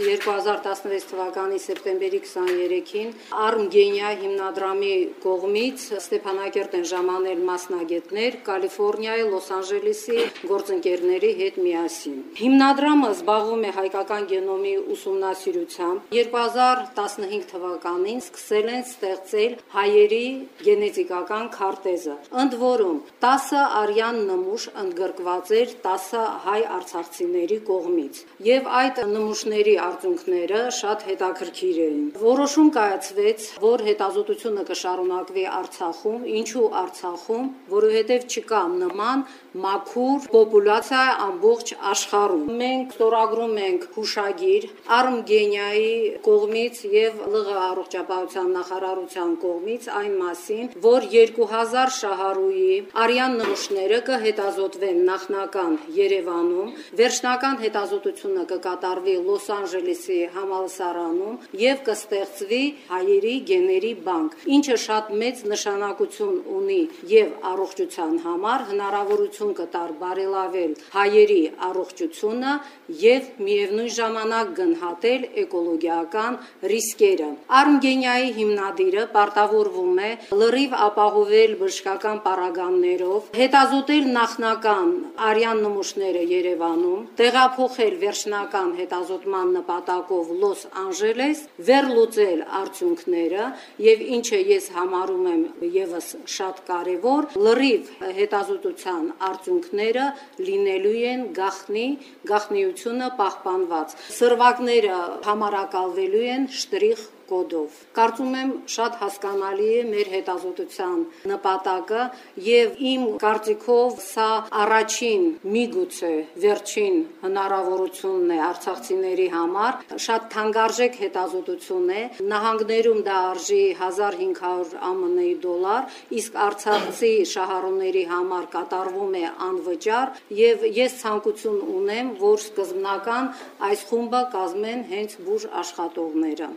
2016 թվականի սեպտեմբերի 23-ին Armgenia հիմնադրամի կողմից Ստեփանակերտ են ժամանել մասնագետներ Կալիֆոռնիայի, Լոս Անջելեսի գործընկերների հետ միասին։ Հիմնադրամը զբաղվում է հայկական գենոմի ուսումնասիրությամբ։ 2015 թվականին սկսել են ստեղծել հայերի գենետիկական քարտեզը։ Ընդ որում 10 արյան նմուշ ընդգրկված էր 10 հայ արցախցիների կողմից, եւ այդ նմուշների արդյունքները շատ հետաքրքիր էին։ Որոշում կայացվեց, որ հետազոտությունը կշարունակվի Արցախում, ինչու Արցախում, որովհետեւ չկա նման մաքուր պոպուլյացիա ամբողջ աշխարհում։ Մենք ստորագրում ենք հուշագիր Արմգենիայի կողմից եւ ԼՂ առողջապահության նախարարության կողմից այն մասին, որ 2000 շահառուի արյան նմուշները կհետազոտվեն նախնական Երևանում, վերջնական հետազոտությունը կկատարվի Լոս Անջելեսի համալսարանում եւ կստեղծվի հայերի գեների բանկ, ինչը շատ մեծ նշանակություն ունի եւ առողջության համար հնարավորություն կտար բարելավել հայերի առողջությունը եւ միևնույն ժամանակ գնահատել էկոլոգիական ռիսկերը։ Արմգենիայի հիմնադիրը պարտավորվում է լրիվ ապահովել բժշկական պարագաներով, հետազոտել նախնական արյան նմուշները Երևանում, տեղափոխել վերջնական հետազոտման նպատակով Լոս Անջելես, վերլուծել արդյունքները եւ ինչը ես համարում եմ եւս շատ կարեւոր, լրիվ հետազոտության արդյունքները լինելու են գախնի, գախնիությունը պահպանված։ Սրվակները համարակալվելու են շտրիխ կոդով։ Կարծում եմ շատ հասկանալի է մեր հետազոտության նպատակը եւ իմ կարծիքով սա առաջին միգուցե վերջին հնարավորությունն է արցախցիների համար շատ թանկարժեք հետազոտություն է նահանգներում դա արժի 1500 ԱՄՆ դոլար իսկ արցախցի շահառուների համար կատարվում է անվճար եւ ես ցանկություն ունեմ որ սկզբնական այս խումբը կազմեն հենց բուժ աշխատողները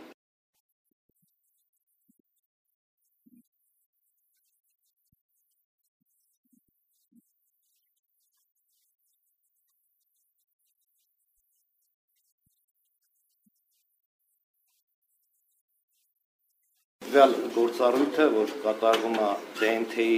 տվյալ գործառույթը, որ կատարվում է DNT-ի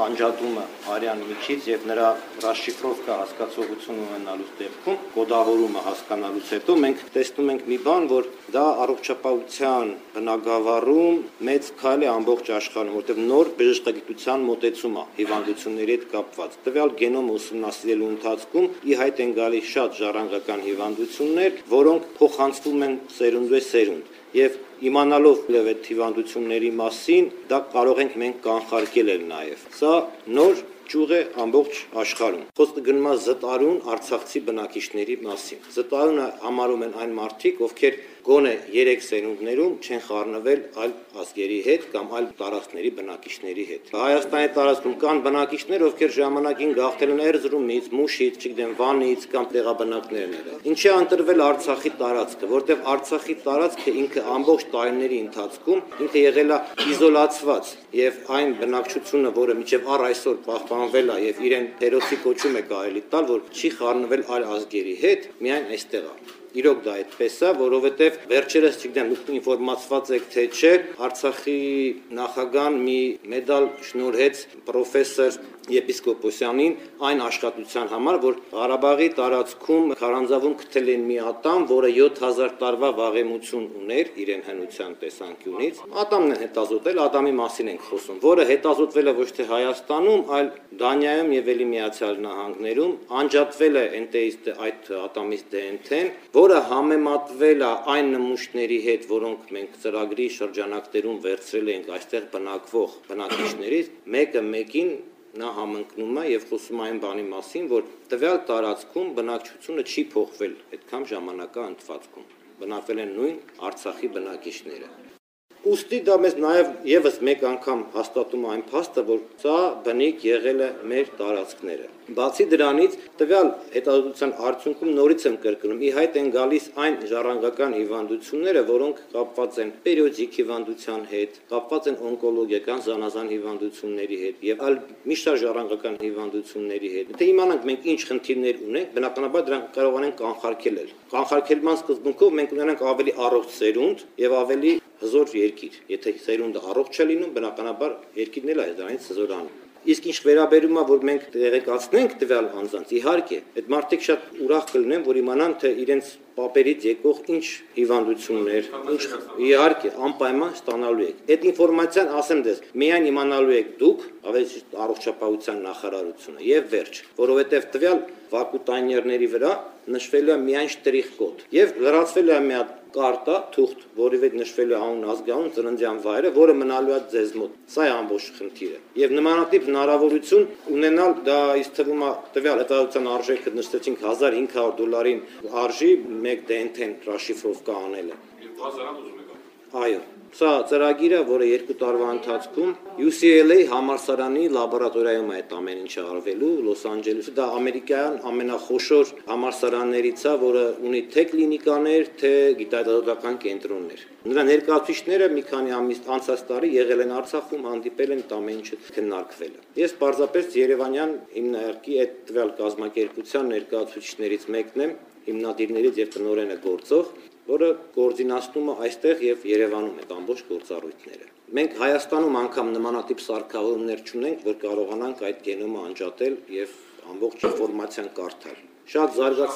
անջատումը արյան միջից եւ նրա ռաշիֆրովկա հասկացողություն ունենալուց դեպքում կոդավորումը հասկանալուց հետո մենք տեսնում ենք մի բան, որ դա առողջապահության բնագավառում մեծ քայլ է ամբողջ աշխարհում, որտեղ նոր բժշկագիտության մոտեցում է հիվանդությունների հետ կապված։ Տվյալ գենոմը ուսումնասիրելու ընթացքում ի հայտ են գալիս շատ ժառանգական հիվանդություններ, որոնք փոխանցվում են սերունդե սերունդ եւ իմանալով այդ հիվանդությունների մասին, դա կարող ենք մենք կանխարգել էլ նաեւ։ Սա նոր ճյուղ է ամբողջ աշխարհում։ Խոսքը գնում է զտարուն արցախցի բնակիչների մասին։ Զտարունը համարում են այն մարդիկ, ովքեր գոնե 3 սերունդներում չեն խառնվել այլ ազգերի հետ կամ այլ տարածքների բնակիչների հետ։ Հայաստանի տարածքում կան բնակիչներ, ովքեր ժամանակին գաղթել են Էրզրումից, Մուշից, չգիտեմ, Վանից կամ տեղաբնակներները։ Ինչի ընտրվել Արցախի տարածքը, որտեղ Արցախի տարածքը ինքը ամբողջ տարիների ընթացքում ինքը եղել է իզոլացված եւ այն բնակչությունը, որը միջև առ այսօր պահպանվել է եւ իրեն հերոսի կոչում է կարելի տալ, որ չի խառնվել այլ ազգերի հետ, միայն այստեղ է իրոք դա այդպես է, որովհետև վերջերս չգիտեմ դուք ինֆորմացված եք թե չէ, Արցախի նախագահան մի մեդալ շնորհեց պրոֆեսոր եպիսկոպոսյանին այն աշխատության համար, որ Ղարաբաղի տարածքում քարանձավում գտել են մի ատամ, որը 7000 տարվա վաղեմություն ուներ իրեն հնության տեսանկյունից։ Ատամն են հետազոտել, ատամի մասին ենք խոսում, որը հետազոտվել է ոչ թե Հայաստանում, այլ Դանիայում եւ ելի Միացյալ Նահանգներում, անջատվել է ընտեիստ այդ ատամից DNT-ն, որը համեմատվել է այն նմուշների հետ, որոնք մենք ծրագրի շրջանակներում վերցրել ենք այստեղ բնակվող բնակիչներից, մեկը մեկին նա համընկնում է եւ խոսում այն բանի մասին, որ տվյալ տարածքում բնակչությունը չի փոխվել այդքան ժամանակա ընթացքում։ Բնակվել են նույն Արցախի բնակիչները։ Ոստի դա մեզ նաև եւս մեկ անգամ հաստատում այն փաստը, որ սա բնիկ եղել է մեր տարածքները։ Բացի դրանից, տվյալ հետազոտության արդյունքում նորից եմ կրկնում, ի հայտ են գալիս այն ժառանգական հիվանդությունները, որոնք կապված են պերիոդիկ հիվանդության հետ, կապված են օնկոլոգիական զանազան հիվանդությունների հետ եւ այլ մի շարք ժառանգական հիվանդությունների հետ։ Թե իմանանք մենք ինչ խնդիրներ ունենք, բնականաբար դրանք կարող են կանխարգելել։ Կանխարգելման սկզբունքով մենք ունենանք ավելի առողջ սերունդ եւ ավելի հզոր երկիր։ Եթե սերունդը առողջ չէ լինում, բնականաբար երկիրն էլ է դրանից հզորանում։ Իսկ ինչ վերաբերում է, որ մենք տեղեկացնենք տվյալ անձանց, իհարկե, այդ մարդիկ շատ ուրախ կլինեն, որ իմանան, թե իրենց պապերից եկող ինչ հիվանդություններ, ինչ իհարկե անպայման ստանալու եք։ Այդ ինֆորմացիան ասեմ դες, միայն իմանալու եք դուք, ավելի առողջապահության նախարարությունը եւ վերջ, որովհետեւ տվյալ վակուտանյերների վրա նշվել է միայն շտրիխ կոդ եւ լրացվել է մի հատ կարտա, թուղթ, որի վրա նշվել է անուն, ազգանուն, ծննդյան վայրը, որը մնալու է ձեզ մոտ։ Սա է ամբողջ խնդիրը։ Եվ նմանատիպ հնարավորություն ունենալ դա իս թվում է տվյալ հետազոտության արժեքը նշեցինք 1500 դոլարին արժի մեկ դենթեն ռաշիֆրովկա անելը։ 1000 ուզում եք։ Այո։ Սա ծրագիրը, որը երկու տարվա ընթացքում UCLA համալսարանի լաբորատորիայում է այդ ամեն ինչը արվելու Լոս Անջելեսը։ Դա ամերիկյան ամենախոշոր համալսարաններից է, որը ունի թե կլինիկաներ, թե գիտահետազոտական կենտրոններ։ Նրա ներկայացուցիչները մի քանի ամիս անցած տարի եղել են Արցախում, հանդիպել են ամեն ինչը քննարկվել։ Ես պարզապես Երևանյան հիմնարկի այդ տվյալ կազմակերպության ներկայացուցիչներից մեկն եմ, հիմնադիրներից եւ տնօրենը գործող որը կոորդինացնում է այստեղ եւ Երևանում այդ ամբողջ գործառույթները։ Մենք Հայաստանում անգամ նմանատիպ սարքավորումներ չունենք, որ կարողանանք այդ գենոմը անջատել եւ ամբողջ ինֆորմացիան կարդալ։ Շատ զարգաց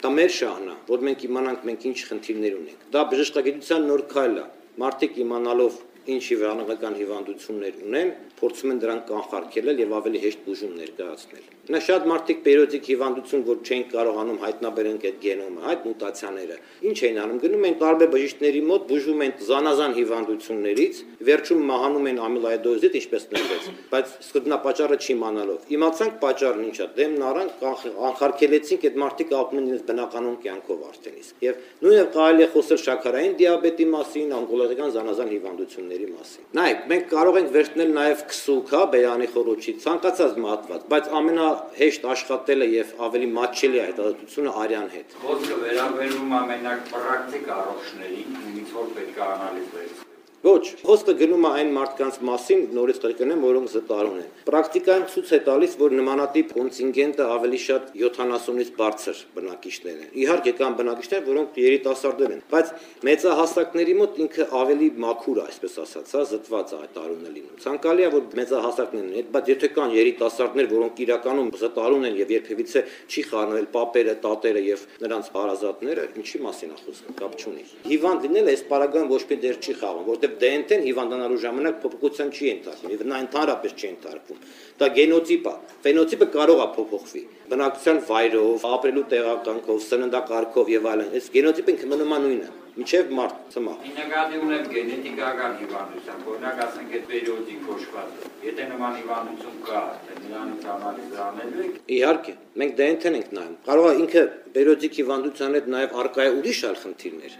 Դա մեր շահն է, որ մենք իմանանք մենք ինչ խնդիրներ ունենք։ Դա բժշկագիտության նոր քայլ է։ Մարդիկ իմանալով ինչ հիվանդական հիվանդություններ ունեն, փորձում են դրանք կանխարգելել եւ ավելի հեշտ բուժում ներկայացնել։ Նա շատ մարդիկ պերիոդիկ հիվանդություն, որ չեն կարողանում հայտնաբերենք այդ գենոմը, այդ մուտացիաները, ինչ են անում, գնում են տարբեր բժիշկների մոտ, բուժում են զանազան հիվանդություններից, վերջում մահանում են ամիլոիդոզից, ինչպես նշվեց, բայց սկզբնապատճառը չի իմանալով։ Իմացանք պատճառն ինչա, դեմն առան, կանխարգելեցինք այդ մարդիկ ապրում են իրենց բնականոն կյանքով արդեն իսկ։ Եվ նույնը կարելի է խոսել շաքարային դիաբետի մասին, օնկոլոգիական զանազան հիվանդությունների մասին։ Նայեք, մենք կարող ենք վերցնել նաև քսուկ, հա, բերանի խորոչի, ցանկացած մատված, բայց ամենահեշտ աշխատելը եւ ավելի մատչելի է հետազոտությունը արյան հետ։ Խոսքը վերաբերում ամենակ պրակտիկ առողջներին, ումից որ պետք է անալիզ վերցնել Ոչ, խոսքը գնում է այն մարդկանց մասին, նորից կրկնեմ, որոնք զտարուն են։ Պրակտիկան ցույց է տալիս, որ նմանատիպ կոնտինգենտը ավելի շատ 70-ից բարձր բնակիչներ են։ Իհարկե կան բնակիչներ, որոնք երիտասարդներ են, բայց մեծահասակների մոտ ինքը ավելի մաքուր է, այսպես ասած, հա, զտված է այդ տարունը լինում։ Ցանկալի է, որ մեծահասակներն են, բայց եթե կան երիտասարդներ, որոնք իրականում զտարուն են եւ երբևիցե չի խառնվել պապերը, տատերը եւ նրանց հարազատները, ինչի մասին է խոսքը, կապ չունի։ Հիվանդ լինելը այս պարագան ոչ մի դեր չի խաղում, որտեղ DNT-ն հիվանդանալու ժամանակ փոփոխության չի ենթարկվում եւ նա ընդհանրապես չի ենթարկվում։ Դա գենոտիպ է։ Ֆենոտիպը կարող է փոփոխվի բնակության վայրով, ապրելու տեղականքով, սննդակարգով եւ այլն։ Այս գենոտիպը ինքը մնում է նույնը միջև մարտ ծմա։ Իննագադի ունեմ գենետիկական հիվանդություն, օրինակ ասենք այդ պերիոդիկ կոչված։ Եթե նման հիվանդություն կա, նրանից անալիզ անելու եք։ Իհարկե, մենք DNT-ն ենք նայում։ Կարող է ինքը պերիոդիկ հիվանդության հետ նաև արկա է ուրիշ այլ խնդիրներ։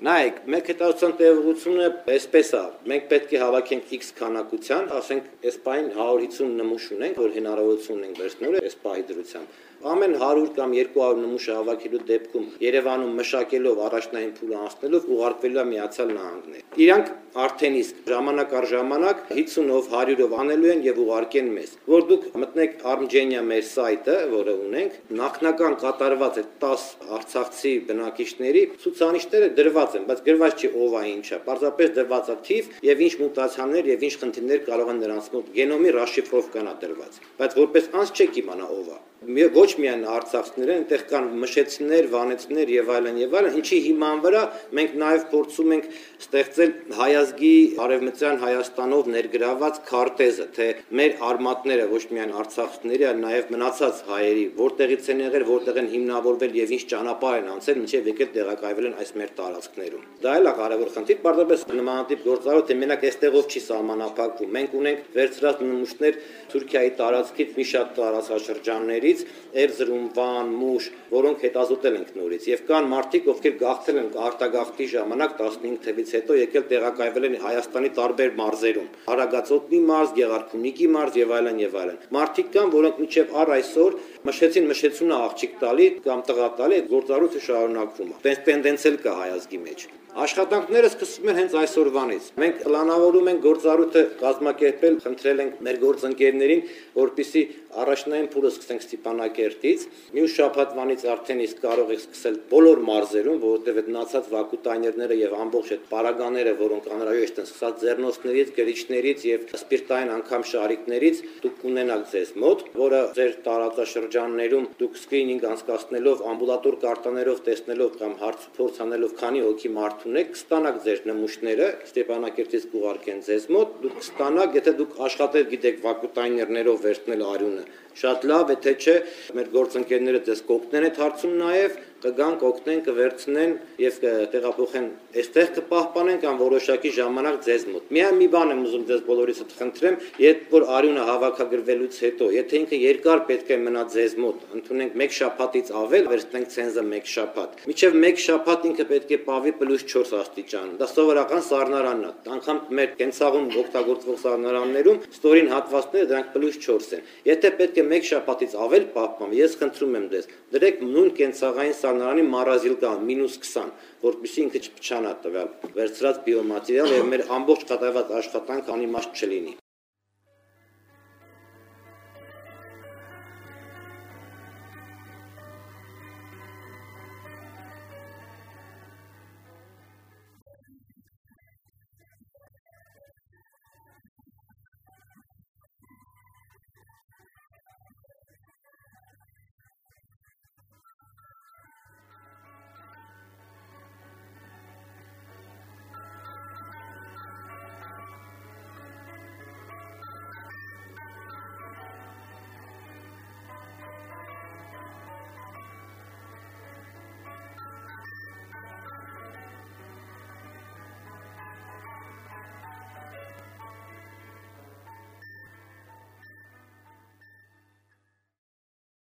Նայեք, մեկ հետազոտության տևողությունը այսպես է։ Մենք պետք է հավաքենք X քանակության, ասենք, այս պայն 150 նմուշ ունենք, որ հնարավորություն ունենք վերցնելու այս պահի դրությամբ ամեն 100 կամ 200 նմուշը հավաքելու դեպքում Երևանում մշակելով առաջնային փուլը անցնելով ուղարկվելու է Միացյալ Նահանգներ։ Իրանք արդեն իսկ ժամանակ առ ժամանակ 50-ով 100-ով անելու են եւ ուղարկեն մեզ։ Որ դուք մտնեք Armgenia մեր սայթը, որը ունենք, նախնական կատարված է 10 արցախցի բնակիչների ցուցանիշները դրված են, բայց գրված չի ով է ինչա։ Պարզապես դրված է թիվ եւ ինչ մուտացիաներ եւ ինչ խնդիրներ կարող են նրանց մոտ գենոմի ռաշիֆրովկան է դրված։ Բայց որպես անց չեք իմանա ով է ոչ միայն արցախցիներ են, այնտեղ կան մշեցիներ, վանեցիներ եւ այլն եւ այլն, ինչի հիման վրա մենք նաեւ փորձում ենք ստեղծել հայազգի արևմտյան Հայաստանով ներգրաված քարտեզը, թե մեր արմատները ոչ միայն արցախցիների, այլ նաեւ մնացած հայերի, որտեղից են եղել, որտեղ են հիմնավորվել եւ ինչ ճանապարհ են անցել, ինչեւ եկել տեղակայվել են այս մեր տարածքներում։ Դա էլ է կարևոր խնդիր, պարզապես նմանատիպ գործարոց մենակ այստեղով չի սահմանափակվում։ Մենք ունենք վերցրած նմուշներ Թուրքիայի տարածքից մի շատ տարածաշրջանների գյուղերից Էրզրում, Վան, Մուշ, որոնք հետազոտել ենք նորից եւ կան մարդիկ, ովքեր գաղթել են արտագաղթի ժամանակ 15 թվից հետո եկել տեղակայվել են Հայաստանի տարբեր մարզերում։ Արագածոտնի մարզ, Գեղարքունիքի մարզ եւ այլն եւ այլն։ Մարդիկ կան, որոնք միջև առ այսօր մշեցին մշեցունը աղջիկ տալի կամ տղա տալի, գործառույթը շարունակվում է։ Տենց տենդենց էլ կա հայազգի մեջ։ Աշխատանքները սկսվում են հենց այսօրվանից։ Մենք պլանավորում ենք գործառույթը կազմակերպել, խնդրել ենք մեր գործընկերներին, որպիսի առաջնային փուլը սկսենք Ստեփանակերտից։ Մյուս շաբաթվանից արդեն իսկ կարող եք սկսել բոլոր մարզերում, որովհետև այդ մնացած վակուտայներները եւ ամբողջ այդ պարագաները, որոնք անհրաժեշտ են սկսած ձեռնոցներից, գրիչներից եւ սպիրտային անգամ շարիկներից, դուք կունենաք ձեզ մոտ, որը ձեր տարածաշրջաններում դուք սկրինինգ անցկացնելով, ամբուլատոր կարտաներով տեսնելով կամ հարց փորձ անելով, քանի հոգի մարդ ունեք, կստանաք ձեր նմուշները, Ստեփանակերտից կուղարկեն ձեզ մոտ, դուք կստանաք, եթե դուք աշխատել գիտեք վակուտայներներով վերցնել արյունը, շատ լավ, եթե չէ, մեր գործընկերները ձեզ կօգնեն այդ հարցում նաև կգան կօգնեն, կվերցնեն եւ կտեղափոխեն այստեղ կպահպանեն կամ որոշակի ժամանակ ձեզ մոտ։ Միայն մի բան եմ ուզում ձեզ բոլորիցը խնդրեմ, երբ որ արյունը հավաքագրվելուց հետո, եթե ինքը երկար պետք է մնա ձեզ մոտ, ընդունենք 1 շաբաթից ավել, վերցնենք ցենզը 1 շաբաթ։ Միջև 1 շաբաթ ինքը պետք է պահվի +4 աստիճան։ Դա սովորական սառնարանն է։ Անկամ մեր կենցաղում օգտագործվող սառնարաններում ստորին հատվածները դրանք +4 են։ Եթե պետք է 1 շաբաթից ավել պահպանվի, ես խնդրում եմ ձեզ, դրեք նույն կենցաղային սառնարանի մարազիլ կան -20, որպեսզի ինքը չփչանա տվյալ վերցրած բիոմատերիալ եւ մեր ամբողջ կատարված աշխատանք անիմաստ չլինի։